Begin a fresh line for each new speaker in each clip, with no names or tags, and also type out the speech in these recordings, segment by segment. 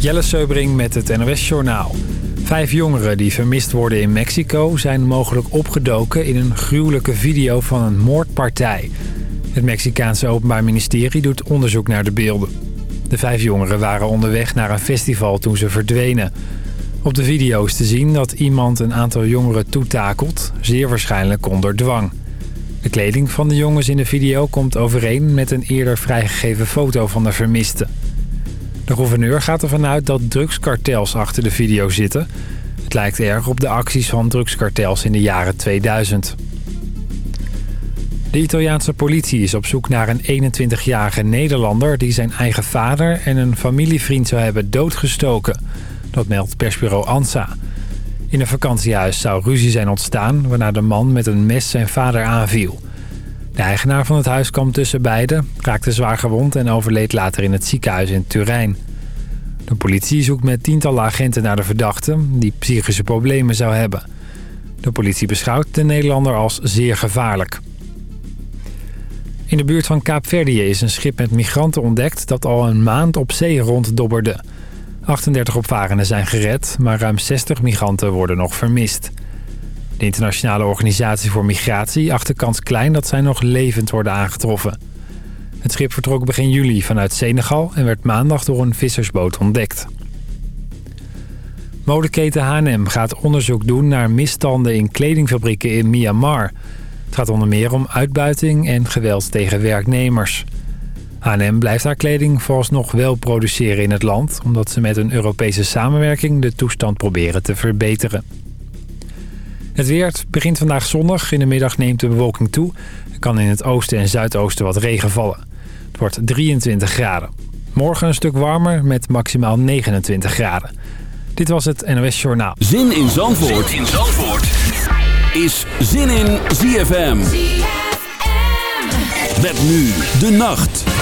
Jelle Seubring met het NOS Journaal. Vijf jongeren die vermist worden in Mexico zijn mogelijk opgedoken in een gruwelijke video van een moordpartij. Het Mexicaanse Openbaar Ministerie doet onderzoek naar de beelden. De vijf jongeren waren onderweg naar een festival toen ze verdwenen. Op de video is te zien dat iemand een aantal jongeren toetakelt, zeer waarschijnlijk onder dwang. De kleding van de jongens in de video komt overeen met een eerder vrijgegeven foto van de vermisten. De gouverneur gaat ervan uit dat drugskartels achter de video zitten. Het lijkt erg op de acties van drugskartels in de jaren 2000. De Italiaanse politie is op zoek naar een 21-jarige Nederlander... die zijn eigen vader en een familievriend zou hebben doodgestoken. Dat meldt persbureau ANSA. In een vakantiehuis zou ruzie zijn ontstaan... waarna de man met een mes zijn vader aanviel. De eigenaar van het huis kwam tussen beiden, raakte zwaar gewond... en overleed later in het ziekenhuis in Turijn. De politie zoekt met tientallen agenten naar de verdachte... die psychische problemen zou hebben. De politie beschouwt de Nederlander als zeer gevaarlijk. In de buurt van Kaapverdië is een schip met migranten ontdekt... dat al een maand op zee ronddobberde... 38 opvarenden zijn gered, maar ruim 60 migranten worden nog vermist. De internationale organisatie voor migratie acht de kans klein dat zij nog levend worden aangetroffen. Het schip vertrok begin juli vanuit Senegal en werd maandag door een vissersboot ontdekt. Modeketen H&M gaat onderzoek doen naar misstanden in kledingfabrieken in Myanmar. Het gaat onder meer om uitbuiting en geweld tegen werknemers. H&M blijft haar kleding vooralsnog wel produceren in het land... omdat ze met een Europese samenwerking de toestand proberen te verbeteren. Het weer begint vandaag zonnig. In de middag neemt de bewolking toe. Er kan in het oosten en zuidoosten wat regen vallen. Het wordt 23 graden. Morgen een stuk warmer met maximaal 29 graden. Dit was het NOS Journaal.
Zin in Zandvoort, zin in Zandvoort. is Zin in ZFM. ZFM. Met nu de nacht.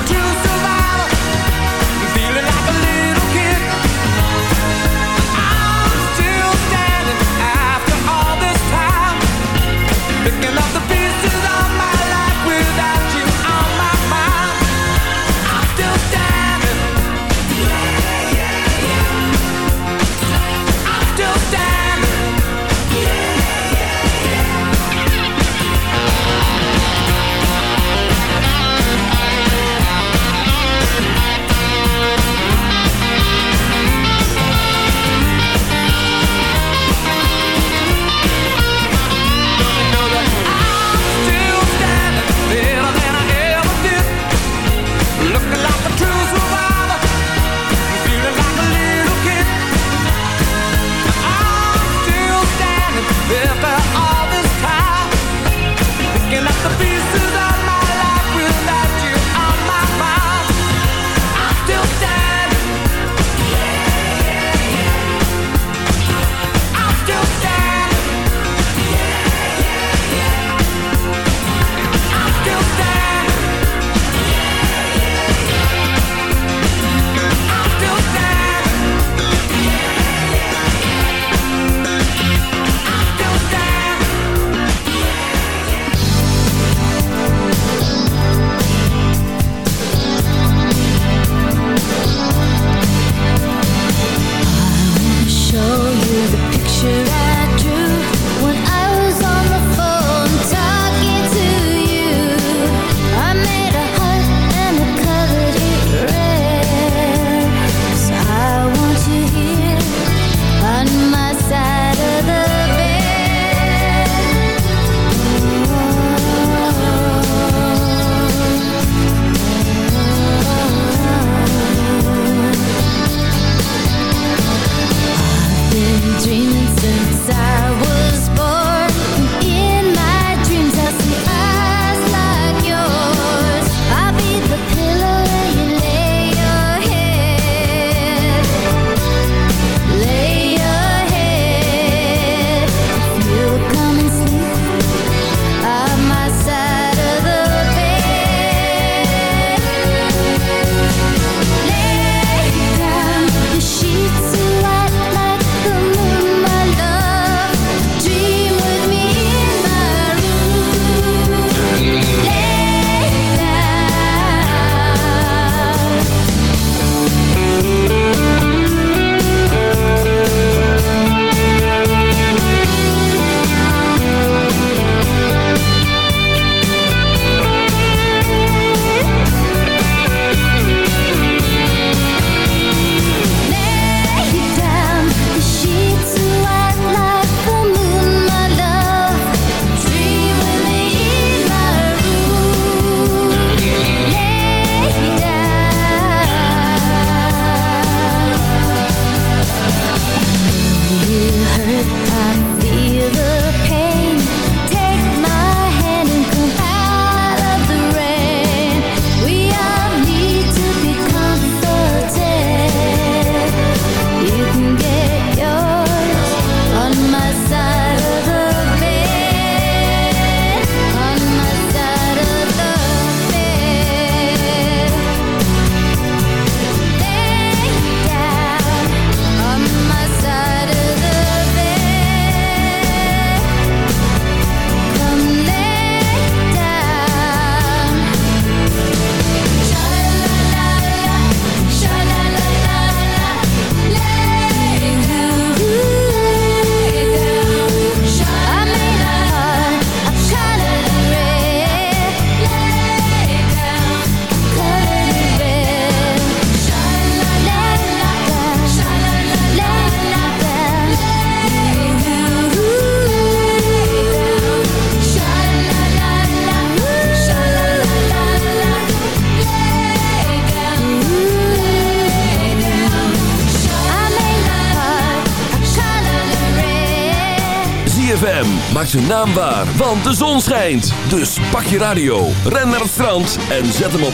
zijn naam waar, want de zon schijnt. Dus pak je radio, ren naar het strand en zet hem op 106.9.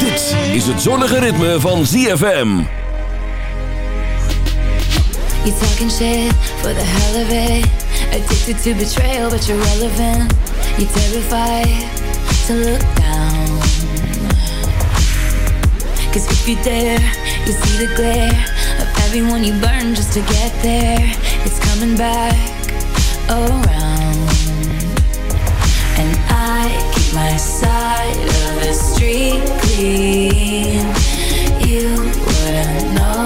Dit is het zonnige ritme van ZFM.
You talking shit for the hell of it. Addicted to betrayal, but you're relevant. You're terrified to look down. Cause if you dare, you see the glare of everyone you burn just to get there. It's coming back around. And I keep my side of the street clean. You wouldn't know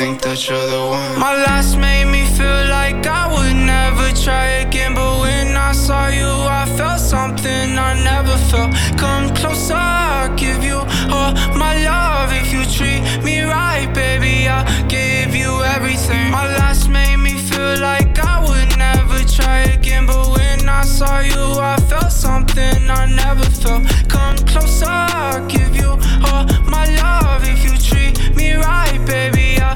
think that you're the one. My last made me feel like I would never try again. But when I saw you, I felt something I never felt. Come closer, I'll give you all my love. If you treat me right, baby, I'll give you everything. My last made me feel like I would never try again. But when I saw you, I felt something I never felt. Come closer, I'll give you all my love.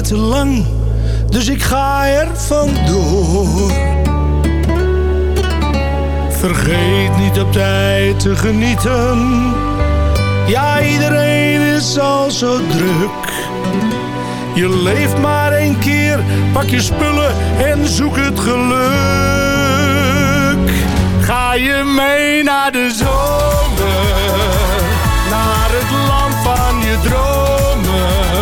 Te lang, dus ik ga er vandoor. Vergeet niet op tijd te genieten. Ja, iedereen is al zo druk. Je leeft maar één keer, pak je spullen en zoek het geluk. Ga je mee naar de zomer, naar het land van je dromen.